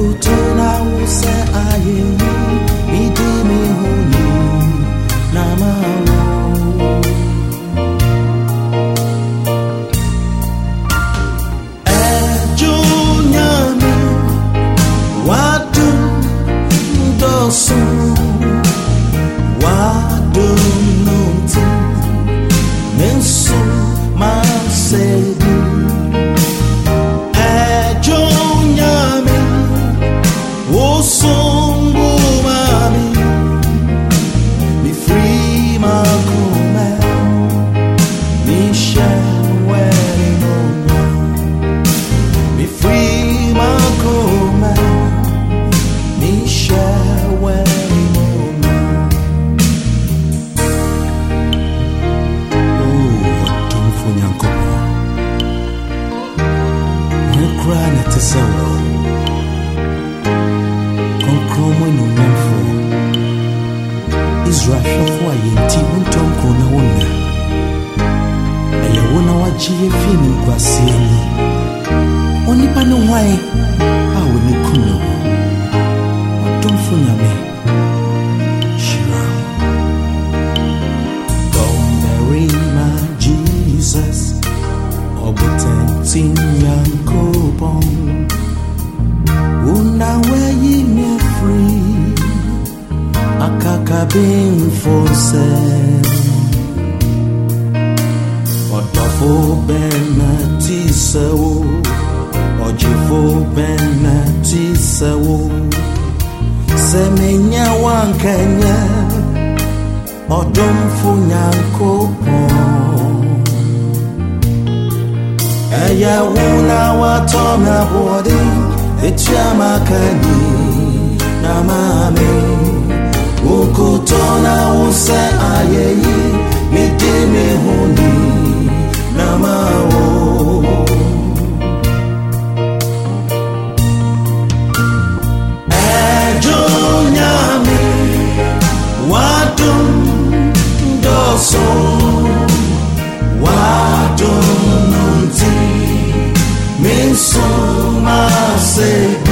Mokuto na wuse sɛwo kronkron mu anomnyamfoɔ israel hwɛfo a yɛnti wontɔ nkuro na wo ɛyɛ wo na woagye yɛ fii ne nkuaseɛ ni onipa ne hwan a wo ne kum ne ho ɔdomfo nyame hyira ho go mary Yankopon Una weyi me free Akakabin fose Odofo benati sewo Ojifo benati sewo Semenya wankanya ọdọmfo nyankopɔn ɛyɛ wo na me aboɔden ɛtua na maame wokotɔ na wo sɛ ayɛyi sou ma sebe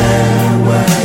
farewell.